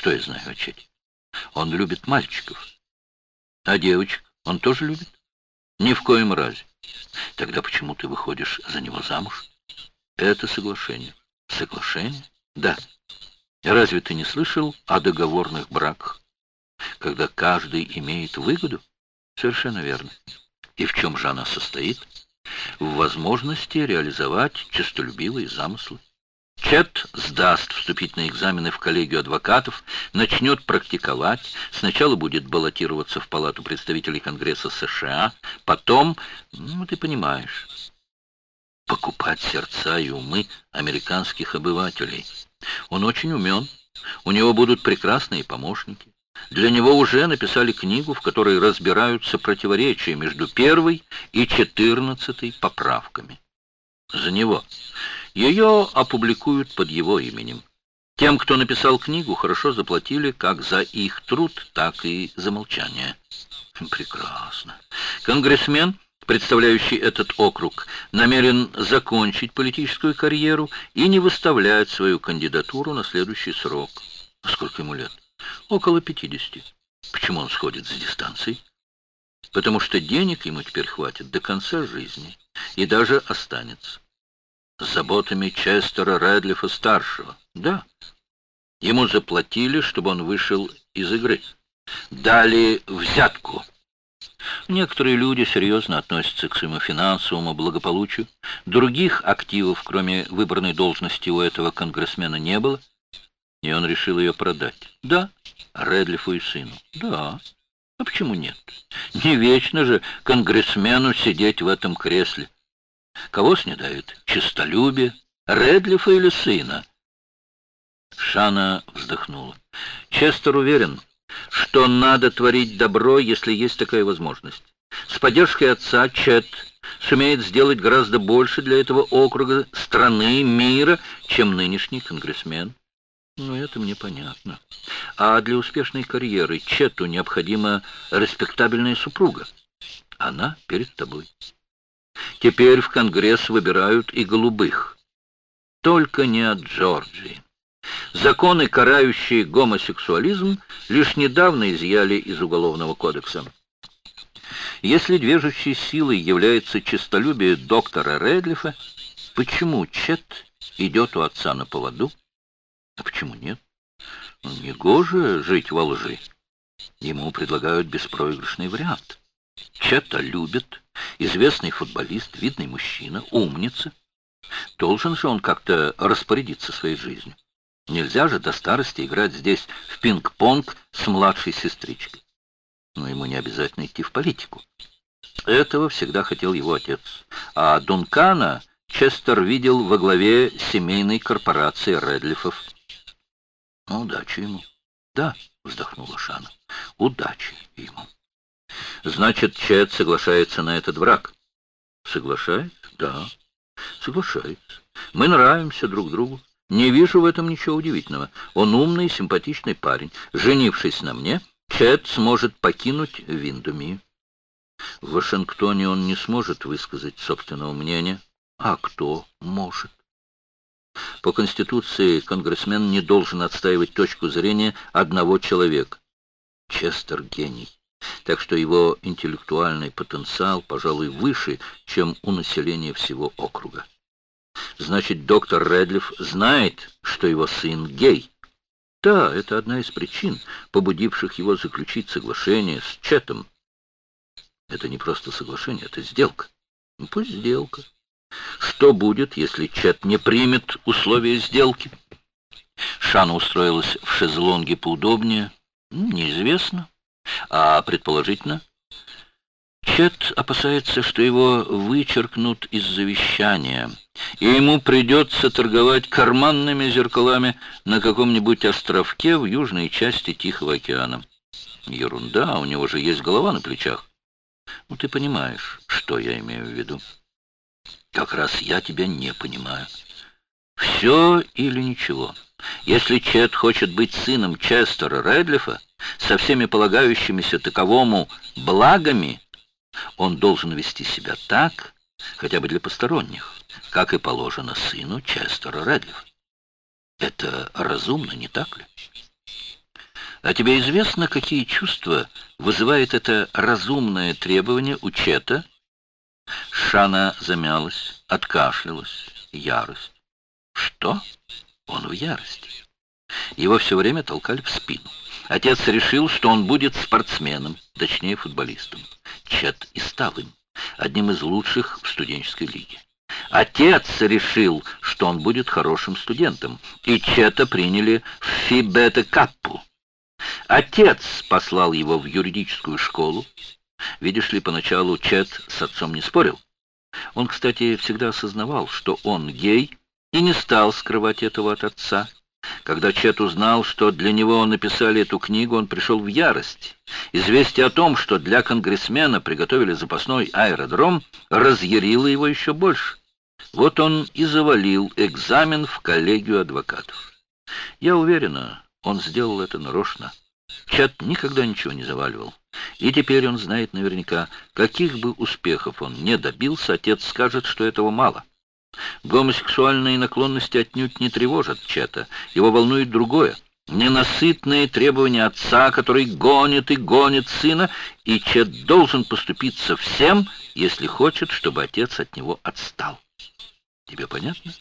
Что я знаю о Чете? Он любит мальчиков. А девочек он тоже любит? Ни в коем разе. Тогда почему ты выходишь за него замуж? Это соглашение. Соглашение? Да. Разве ты не слышал о договорных браках? Когда каждый имеет выгоду? Совершенно верно. И в чем же она состоит? В возможности реализовать честолюбивые замыслы. Чет сдаст вступительные экзамены в коллегию адвокатов, начнет практиковать, сначала будет баллотироваться в Палату представителей Конгресса США, потом, ну, ты понимаешь, покупать сердца и умы американских обывателей. Он очень умен, у него будут прекрасные помощники. Для него уже написали книгу, в которой разбираются противоречия между первой и четырнадцатой поправками. За него. Ее опубликуют под его именем. Тем, кто написал книгу, хорошо заплатили как за их труд, так и за молчание. Прекрасно. Конгрессмен, представляющий этот округ, намерен закончить политическую карьеру и не выставлять свою кандидатуру на следующий срок. Сколько ему лет? Около 50. Почему он сходит с дистанцией? Потому что денег ему теперь хватит до конца жизни и даже останется заботами Честера Рэдлифа-старшего. Да, ему заплатили, чтобы он вышел из игры. Дали взятку. Некоторые люди серьезно относятся к своему финансовому благополучию. Других активов, кроме выбранной должности, у этого конгрессмена не было. И он решил ее продать. Да, Редлифу и сыну. Да. А почему нет? Не вечно же конгрессмену сидеть в этом кресле. Кого снедает? Честолюбие? Редлифа или сына? Шана вздохнула. Честер уверен, что надо творить добро, если есть такая возможность. С поддержкой отца Чет сумеет сделать гораздо больше для этого округа, страны, мира, чем нынешний конгрессмен. Ну, это мне понятно. А для успешной карьеры Чету необходима респектабельная супруга. Она перед тобой. Теперь в Конгресс выбирают и голубых. Только не от Джорджии. Законы, карающие гомосексуализм, лишь недавно изъяли из Уголовного кодекса. Если движущей силой является честолюбие доктора Редлифа, почему Чет идет у отца на поводу? А почему нет? Ну, негоже жить во лжи. Ему предлагают беспроигрышный вариант. Чета любит, известный футболист, видный мужчина, умница. Должен же он как-то распорядиться своей жизнью. Нельзя же до старости играть здесь в пинг-понг с младшей сестричкой. Но ему не обязательно идти в политику. Этого всегда хотел его отец. А Дункана Честер видел во главе семейной корпорации Редлифов. Удачи ему. Да, вздохнула Шана. Удачи ему. Значит, Чет соглашается на этот брак. Соглашается? Да. Соглашается. Мы нравимся друг другу. Не вижу в этом ничего удивительного. Он умный, симпатичный парень. Женившись на мне, Чет сможет покинуть Виндумию. В Вашингтоне он не сможет высказать собственного мнения. А кто может? По Конституции конгрессмен не должен отстаивать точку зрения одного человека. Честер гений так что его интеллектуальный потенциал, пожалуй, выше, чем у населения всего округа. Значит, доктор Редлиф знает, что его сын гей. Да, это одна из причин, побудивших его заключить соглашение с Четом. Это не просто соглашение, это сделка. Ну, пусть сделка. Что будет, если Чет не примет условия сделки? Шана устроилась в шезлонге поудобнее. Неизвестно. А предположительно, Чет опасается, что его вычеркнут из завещания, и ему придется торговать карманными зеркалами на каком-нибудь островке в южной части Тихого океана. Ерунда, у него же есть голова на плечах. Ну, ты понимаешь, что я имею в виду. Как раз я тебя не понимаю. Все или ничего. Если Чет хочет быть сыном Честера Редлифа, со всеми полагающимися таковому благами, он должен вести себя так, хотя бы для посторонних, как и положено сыну Честера Редлифа. Это разумно, не так ли? А тебе известно, какие чувства вызывает это разумное требование у Чета? Шана замялась, откашлялась. Ярость. Что? Он в ярости. Его все время толкали в спину. Отец решил, что он будет спортсменом, точнее футболистом. Чет и стал им, одним из лучших в студенческой лиге. Отец решил, что он будет хорошим студентом, и Чета приняли в Фибета-Каппу. Отец послал его в юридическую школу. Видишь ли, поначалу Чет с отцом не спорил. Он, кстати, всегда осознавал, что он гей, и не стал скрывать этого от отца. Когда Чет узнал, что для него написали эту книгу, он пришел в ярость. Известие о том, что для конгрессмена приготовили запасной аэродром, разъярило его еще больше. Вот он и завалил экзамен в коллегию адвокатов. Я уверена, он сделал это нарочно. Чат никогда ничего не заваливал. И теперь он знает наверняка, каких бы успехов он не добился, отец скажет, что этого мало. Гомосексуальные наклонности отнюдь не тревожат Чета. Его волнует другое. Ненасытные требования отца, который гонит и гонит сына, и Чет должен поступиться всем, если хочет, чтобы отец от него отстал. Тебе понятно?